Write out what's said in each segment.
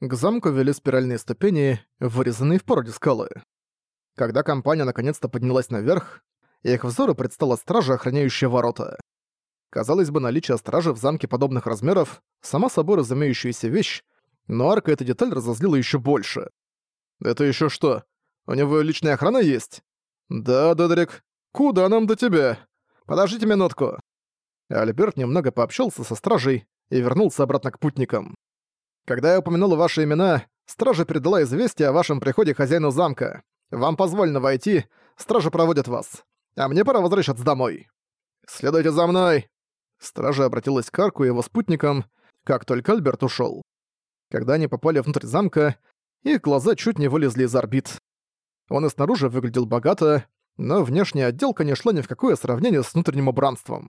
К замку вели спиральные ступени, вырезанные в породе скалы. Когда компания наконец-то поднялась наверх, их взору предстала стража, охраняющая ворота. Казалось бы, наличие стражи в замке подобных размеров — сама собой разумеющаяся вещь, но арка эта деталь разозлила еще больше. «Это еще что? У него личная охрана есть?» «Да, Додрик. Куда нам до тебя? Подождите минутку». Альберт немного пообщался со стражей и вернулся обратно к путникам. Когда я упомянул ваши имена, стража передала известие о вашем приходе хозяину замка. Вам позволено войти, стража проводит вас. А мне пора возвращаться домой. Следуйте за мной!» Стража обратилась к Арку и его спутникам, как только Альберт ушел. Когда они попали внутрь замка, их глаза чуть не вылезли из орбит. Он и снаружи выглядел богато, но внешняя отделка не шла ни в какое сравнение с внутренним убранством.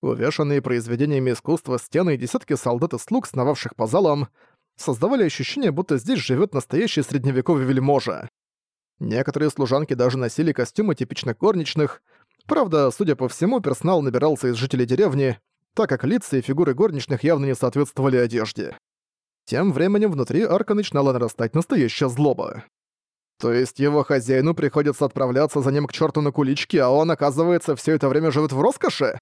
Увешанные произведениями искусства стены и десятки солдат и слуг, сновавших по залам, создавали ощущение, будто здесь живет настоящий средневековый вельможа. Некоторые служанки даже носили костюмы типичных горничных, правда, судя по всему, персонал набирался из жителей деревни, так как лица и фигуры горничных явно не соответствовали одежде. Тем временем внутри арка начинала нарастать настоящая злоба. То есть его хозяину приходится отправляться за ним к черту на кулички, а он, оказывается, все это время живет в роскоши?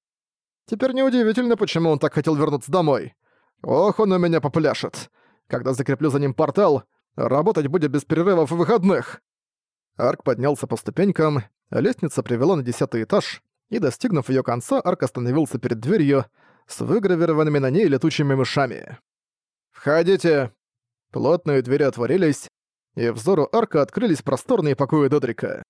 Теперь неудивительно, почему он так хотел вернуться домой. Ох, он у меня попляшет. Когда закреплю за ним портал, работать будет без перерывов и выходных. Арк поднялся по ступенькам, лестница привела на десятый этаж, и, достигнув ее конца, Арк остановился перед дверью с выгравированными на ней летучими мышами. «Входите!» Плотные двери отворились, и взору Арка открылись просторные покои Додрика.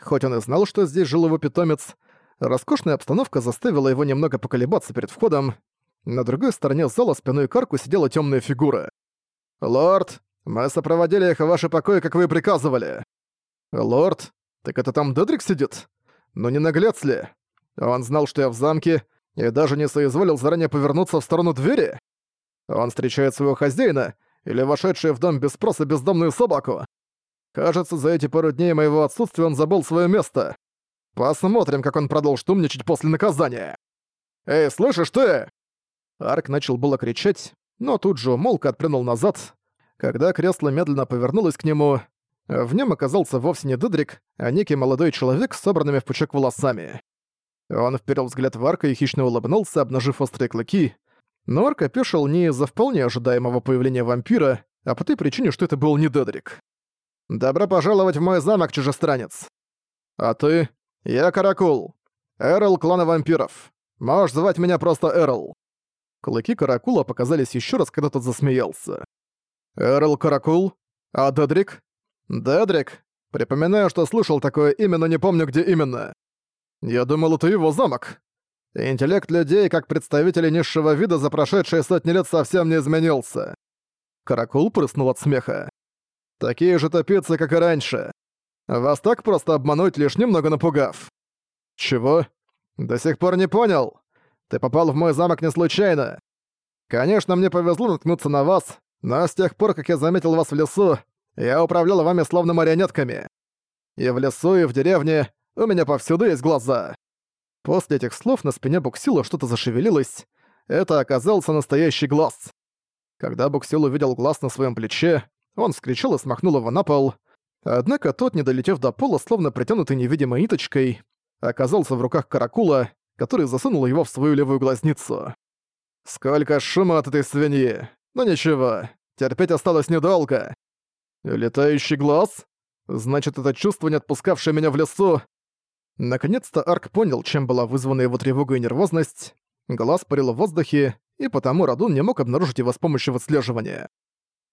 Хоть он и знал, что здесь жил его питомец, Роскошная обстановка заставила его немного поколебаться перед входом. На другой стороне зала спиной к арку сидела темная фигура. «Лорд, мы сопроводили их в ваши покои, как вы и приказывали». «Лорд? Так это там Дедрик сидит? Ну не наглец ли? Он знал, что я в замке, и даже не соизволил заранее повернуться в сторону двери? Он встречает своего хозяина или вошедшую в дом без спроса бездомную собаку? Кажется, за эти пару дней моего отсутствия он забыл свое место. Посмотрим, как он продолжит умничать после наказания. «Эй, слышишь ты?» Арк начал было кричать, но тут же умолк и отпрянул назад. Когда кресло медленно повернулось к нему, в нем оказался вовсе не Дедрик, а некий молодой человек с собранными в пучок волосами. Он вперил взгляд в Арка и хищно улыбнулся, обнажив острые клыки. Но Арк опешил не из-за вполне ожидаемого появления вампира, а по той причине, что это был не Дедрик. «Добро пожаловать в мой замок, чужестранец!» «А ты?» «Я Каракул. Эрл клана вампиров. Можешь звать меня просто Эрл». Клыки Каракула показались еще раз, когда тот засмеялся. «Эрл Каракул? А Дедрик?» «Дедрик? Припоминаю, что слышал такое имя, но не помню, где именно. Я думал, это его замок. Интеллект людей, как представители низшего вида за прошедшие сотни лет совсем не изменился». Каракул прыснул от смеха. «Такие же топицы, как и раньше. Вас так просто обмануть, лишь немного напугав. Чего? До сих пор не понял. Ты попал в мой замок не случайно. Конечно, мне повезло наткнуться на вас, но с тех пор, как я заметил вас в лесу, я управлял вами словно марионетками. И в лесу, и в деревне у меня повсюду есть глаза. После этих слов на спине Буксила что-то зашевелилось. Это оказался настоящий глаз. Когда Буксил увидел глаз на своем плече, он вскричал и смахнул его на пол. Однако тот, не долетев до пола, словно притянутый невидимой ниточкой, оказался в руках каракула, который засунул его в свою левую глазницу. «Сколько шума от этой свиньи! Но ничего, терпеть осталось недолго!» «Летающий глаз? Значит, это чувство, не отпускавшее меня в лесу...» Наконец-то Арк понял, чем была вызвана его тревога и нервозность. Глаз парил в воздухе, и потому Радун не мог обнаружить его с помощью выслеживания.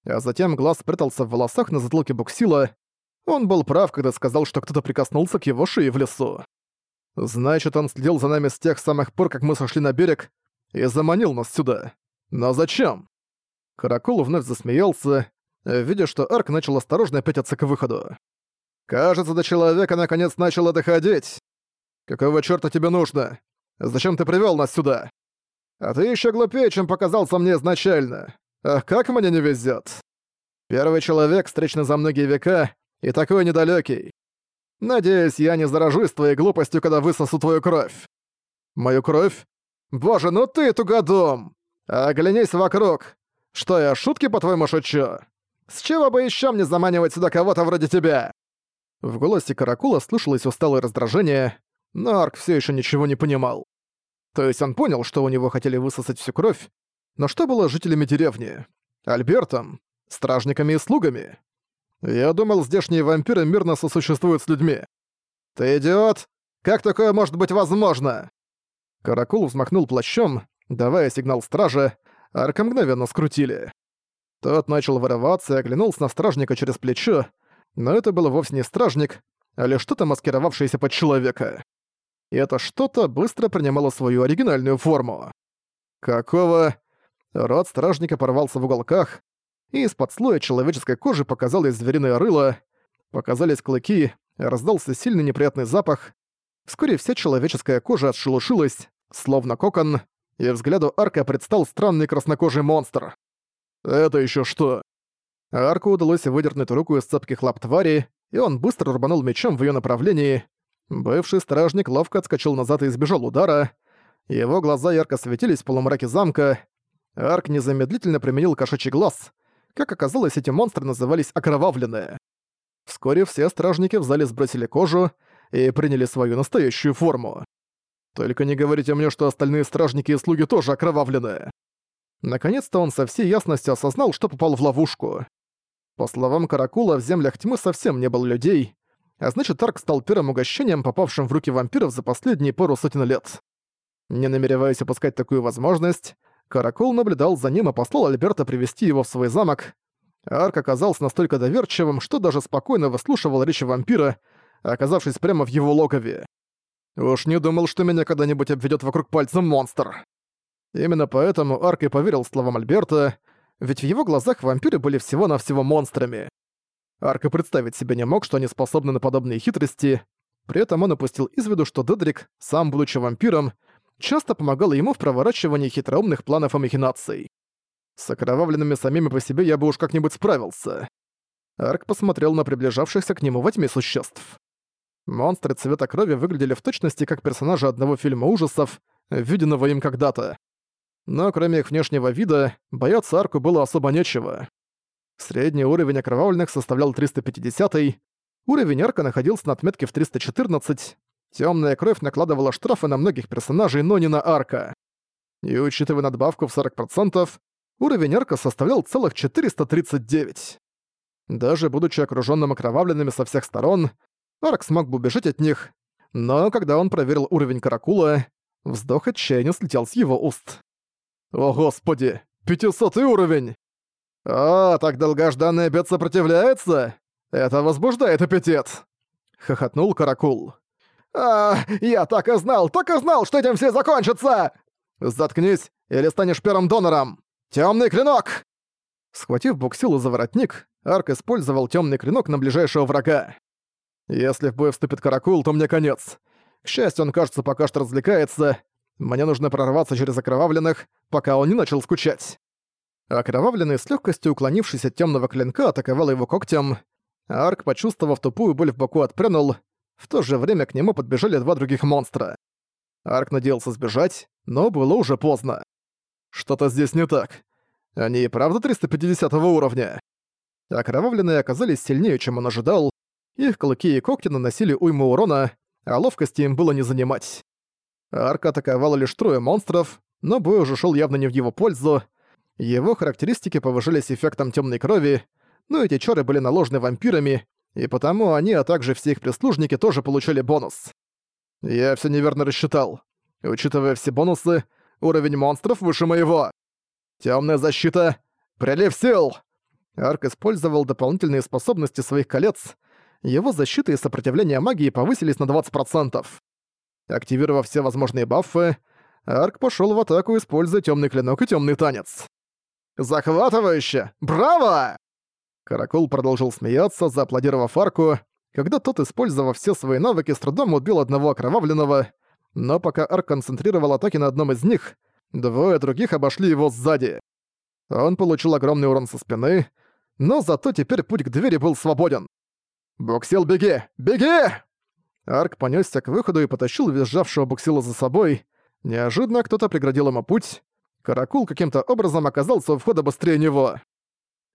А затем глаз спрятался в волосах на затылке Буксила, он был прав, когда сказал, что кто-то прикоснулся к его шее в лесу. Значит, он следил за нами с тех самых пор, как мы сошли на берег, и заманил нас сюда. Но зачем? Каракул вновь засмеялся, видя, что Арк начал осторожно пятиться к выходу. «Кажется, до человека наконец начало доходить. Какого чёрта тебе нужно? Зачем ты привёл нас сюда? А ты ещё глупее, чем показался мне изначально. Ах, как мне не везёт. Первый человек, встречный за многие века, и такой недалёкий. Надеюсь, я не заражусь твоей глупостью, когда высосу твою кровь. Мою кровь? Боже, ну ты тугодум! Оглянись вокруг. Что я шутки по-твоему шучу? С чего бы еще мне заманивать сюда кого-то вроде тебя?» В голосе Каракула слышалось усталое раздражение, но Арк все еще ничего не понимал. То есть он понял, что у него хотели высосать всю кровь, но что было жителями деревни? Альбертом? Стражниками и слугами? Я думал, здешние вампиры мирно сосуществуют с людьми. Ты идиот! Как такое может быть возможно? Каракул взмахнул плащом, давая сигнал страже, Арка мгновенно скрутили. Тот начал вырываться и оглянулся на стражника через плечо, но это был вовсе не стражник, а лишь что-то маскировавшееся под человека. И это что-то быстро принимало свою оригинальную форму. Какого? Рот стражника порвался в уголках, и из-под слоя человеческой кожи показалось звериное рыло, показались клыки, раздался сильный неприятный запах. Вскоре вся человеческая кожа отшелушилась, словно кокон, и взгляду Арка предстал странный краснокожий монстр. «Это еще что?» Арку удалось выдернуть руку из цепких лап твари, и он быстро рубанул мечом в ее направлении. Бывший стражник ловко отскочил назад и избежал удара. Его глаза ярко светились в полумраке замка. Арк незамедлительно применил кошачий глаз. Как оказалось, эти монстры назывались окровавленные. Вскоре все стражники в зале сбросили кожу и приняли свою настоящую форму. Только не говорите мне, что остальные стражники и слуги тоже окровавленные. Наконец-то он со всей ясностью осознал, что попал в ловушку. По словам Каракула, в землях тьмы совсем не было людей, а значит, Арк стал первым угощением, попавшим в руки вампиров за последние пару сотен лет. Не намереваясь упускать такую возможность, Каракул наблюдал за ним и послал Альберта привести его в свой замок. Арк оказался настолько доверчивым, что даже спокойно выслушивал речи вампира, оказавшись прямо в его логове. Уж не думал, что меня когда-нибудь обведет вокруг пальца монстр. Именно поэтому Арк и поверил словам Альберта, ведь в его глазах вампиры были всего-навсего монстрами. Арк и представить себе не мог, что они способны на подобные хитрости, при этом он упустил из виду, что Дедрик, сам будучи вампиром, часто помогал ему в проворачивании хитроумных планов и махинаций. С окровавленными самими по себе я бы уж как-нибудь справился. Арк посмотрел на приближавшихся к нему во тьме существ. Монстры цвета крови выглядели в точности как персонажи одного фильма ужасов, виденного им когда-то. Но кроме их внешнего вида, бояться арку было особо нечего. Средний уровень окровавленных составлял 350 уровень арка находился на отметке в 314, Темная кровь накладывала штрафы на многих персонажей, но не на арка. И учитывая надбавку в 40%, уровень арка составлял целых 439. Даже будучи окружённым окровавленными со всех сторон, Арк смог бы убежать от них, но когда он проверил уровень Каракула, вздох отчаяния слетел с его уст. «О господи, 500 уровень! О, так долгожданный обед сопротивляется? Это возбуждает аппетит!» — хохотнул Каракул. «А, я так и знал, так и знал, что этим все закончится!» «Заткнись, или станешь первым донором! Тёмный клинок!» Схватив буксилу за воротник, Арк использовал тёмный клинок на ближайшего врага. Если в бой вступит Каракул, то мне конец. К счастью, он, кажется, пока что развлекается. Мне нужно прорваться через окровавленных, пока он не начал скучать. Окровавленный с легкостью уклонившись от темного клинка атаковал его когтем. Арк, почувствовав тупую боль в боку, отпрянул. В то же время к нему подбежали два других монстра. Арк надеялся сбежать, но было уже поздно. Что-то здесь не так. Они и правда 350 уровня. Окровавленные оказались сильнее, чем он ожидал, их клыки и когти наносили уйму урона, а ловкости им было не занимать. Арка атаковала лишь трое монстров, но бой уже шел явно не в его пользу. Его характеристики повышались эффектом темной крови, но эти чары были наложены вампирами, и потому они, а также все их прислужники тоже получили бонус. Я все неверно рассчитал. Учитывая все бонусы, уровень монстров выше моего. Темная защита. Прилив сил! Арк использовал дополнительные способности своих колец, его защита и сопротивление магии повысились на 20%. Активировав все возможные баффы, Арк пошел в атаку, используя темный клинок и темный танец. «Захватывающе! Браво!» Каракул продолжил смеяться, зааплодировав Арку, когда тот, использовав все свои навыки, с трудом убил одного окровавленного, но пока Арк концентрировал атаки на одном из них, двое других обошли его сзади. Он получил огромный урон со спины, но зато теперь путь к двери был свободен. «Буксил, беги! Беги!» Арк понесся к выходу и потащил визжавшего Буксила за собой. Неожиданно кто-то преградил ему путь. Каракул каким-то образом оказался у входа быстрее него.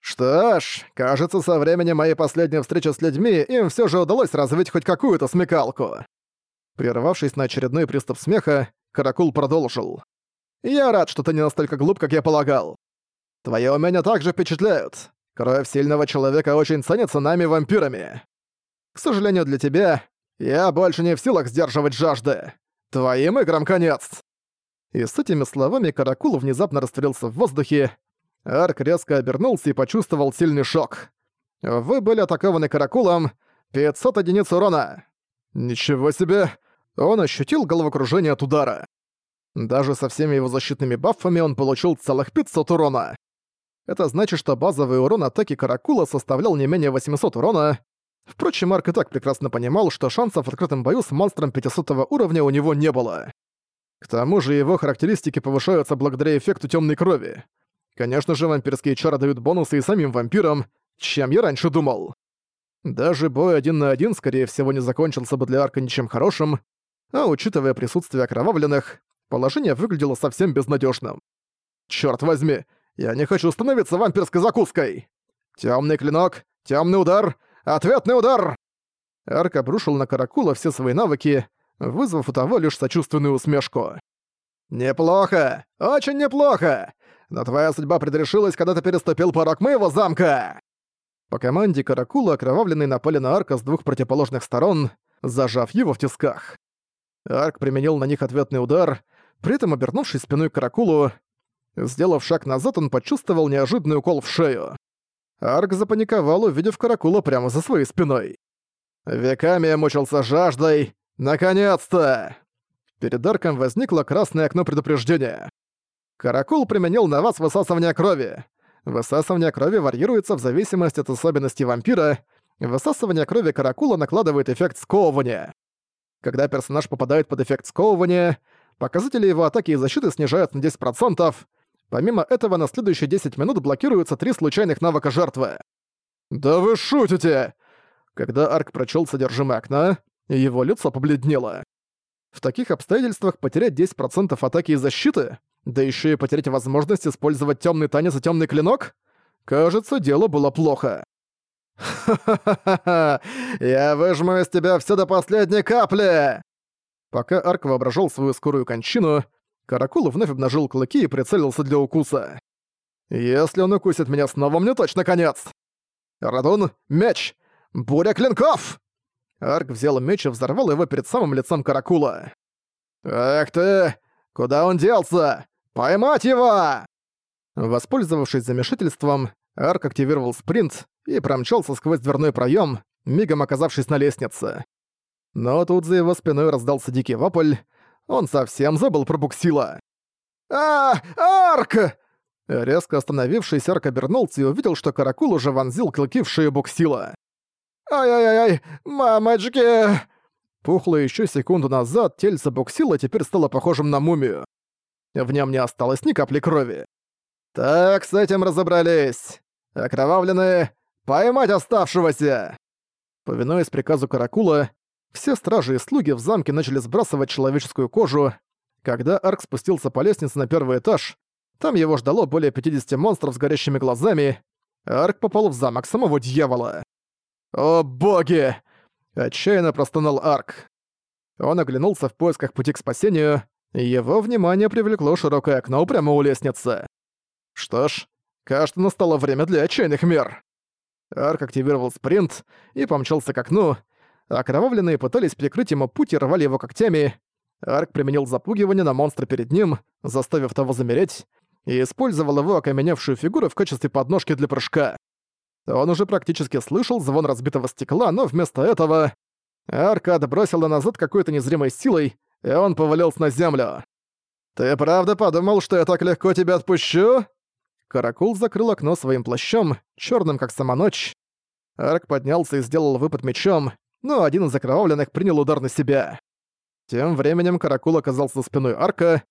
Что ж, кажется, со времени моей последней встречи с людьми им все же удалось развить хоть какую-то смекалку. Прервавшись на очередной приступ смеха, Каракул продолжил. «Я рад, что ты не настолько глуп, как я полагал. Твои умения также впечатляют. Кровь сильного человека очень ценится нами вампирами. К сожалению для тебя, я больше не в силах сдерживать жажды. Твоим играм конец!» И с этими словами Каракул внезапно растворился в воздухе. Арк резко обернулся и почувствовал сильный шок. «Вы были атакованы Каракулом. 500 единиц урона!» «Ничего себе!» Он ощутил головокружение от удара. Даже со всеми его защитными баффами он получил целых 500 урона. Это значит, что базовый урон атаки Каракула составлял не менее 800 урона. Впрочем, Марк и так прекрасно понимал, что шансов в открытом бою с монстром 500 уровня у него не было. К тому же его характеристики повышаются благодаря эффекту темной крови. Конечно же, вампирские чары дают бонусы и самим вампирам, чем я раньше думал. Даже бой один на один, скорее всего, не закончился бы для Арка ничем хорошим, а учитывая присутствие окровавленных, положение выглядело совсем безнадежным. Черт возьми, я не хочу становиться вампирской закуской! Темный клинок, темный удар, ответный удар! Арк обрушил на Каракула все свои навыки, вызвав у того лишь сочувственную усмешку. «Неплохо! Очень неплохо! Но твоя судьба предрешилась, когда ты переступил порог моего замка!» По команде Каракула окровавленный напали на Арка с двух противоположных сторон, зажав его в тисках. Арк применил на них ответный удар, при этом обернувшись спиной к Каракулу, Сделав шаг назад, он почувствовал неожиданный укол в шею. Арк запаниковал, увидев Каракула прямо за своей спиной. Веками я мучился жаждой. Наконец-то! Перед Арком возникло красное окно предупреждения. Каракул применил на вас высасывание крови. Высасывание крови варьируется в зависимости от особенностей вампира. Высасывание крови Каракула накладывает эффект сковывания. Когда персонаж попадает под эффект сковывания, показатели его атаки и защиты снижаются на 10%, Помимо этого, на следующие 10 минут блокируются три случайных навыка жертвы. «Да вы шутите!» Когда Арк прочел содержимое окна, его лицо побледнело. В таких обстоятельствах потерять 10% атаки и защиты, да еще и потерять возможность использовать темный танец и темный клинок? Кажется, дело было плохо. «Ха-ха-ха-ха! Я выжму из тебя все до последней капли!» Пока Арк воображал свою скорую кончину, Каракул вновь обнажил клыки и прицелился для укуса. «Если он укусит меня снова, мне точно конец!» «Радун, меч! Буря клинков!» Арк взял меч и взорвал его перед самым лицом Каракула. «Эх ты! Куда он делся? Поймать его!» Воспользовавшись замешательством, Арк активировал спринт и промчался сквозь дверной проем, мигом оказавшись на лестнице. Но тут за его спиной раздался дикий вопль, он совсем забыл про буксила. «А, Арк!» Резко остановившись, Арк обернулся и увидел, что Каракул уже вонзил клыки в шею буксила. «Ай-яй-яй, мамочки!» Пухло еще секунду назад тельце буксила теперь стало похожим на мумию. В нем не осталось ни капли крови. «Так, с этим разобрались. Окровавленные, поймать оставшегося!» Повинуясь приказу Каракула, все стражи и слуги в замке начали сбрасывать человеческую кожу. Когда Арк спустился по лестнице на первый этаж, там его ждало более 50 монстров с горящими глазами. Арк попал в замок самого дьявола. «О боги!» — отчаянно простонал Арк. Он оглянулся в поисках пути к спасению, его внимание привлекло широкое окно прямо у лестницы. Что ж, кажется, настало время для отчаянных мер. Арк активировал спринт и помчался к окну, Окровавленные пытались прикрыть ему путь и рвали его когтями. Арк применил запугивание на монстра перед ним, заставив того замереть, и использовал его окаменевшую фигуру в качестве подножки для прыжка. Он уже практически слышал звон разбитого стекла, но вместо этого... Арка отбросила назад какой-то незримой силой, и он повалился на землю. «Ты правда подумал, что я так легко тебя отпущу?» Каракул закрыл окно своим плащом, черным как сама ночь. Арк поднялся и сделал выпад мечом, но один из окровавленных принял удар на себя. Тем временем Каракул оказался за спиной Арка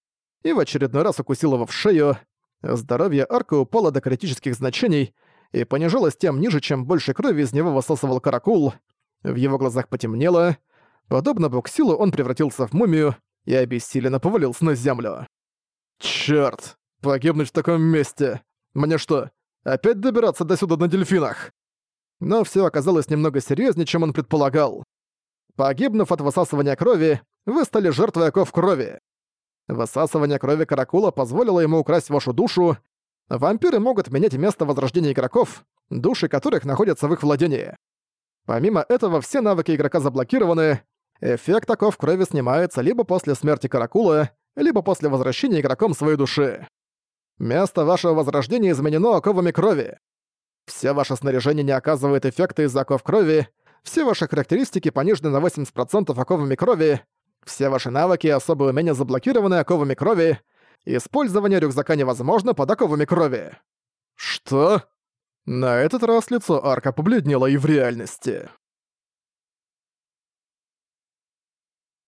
и в очередной раз укусил его в шею. Здоровье Арка упало до критических значений и понижалось тем ниже, чем больше крови из него высасывал Каракул. В его глазах потемнело. Подобно Буксилу он превратился в мумию и обессиленно повалился на землю. «Чёрт! Погибнуть в таком месте. Мне что, опять добираться до сюда на дельфинах? Но все оказалось немного серьезнее, чем он предполагал. Погибнув от высасывания крови, вы стали жертвой оков крови. Высасывание крови каракула позволило ему украсть вашу душу. Вампиры могут менять место возрождения игроков, души которых находятся в их владении. Помимо этого, все навыки игрока заблокированы. Эффект оков крови снимается либо после смерти каракула, либо после возвращения игроком своей души. Место вашего возрождения изменено оковами крови. Все ваше снаряжение не оказывает эффекта из-за оков крови, все ваши характеристики понижены на 80% оковами крови, все ваши навыки и особые умения заблокированы оковами крови, использование рюкзака невозможно под оковами крови. Что? На этот раз лицо Арка побледнело и в реальности.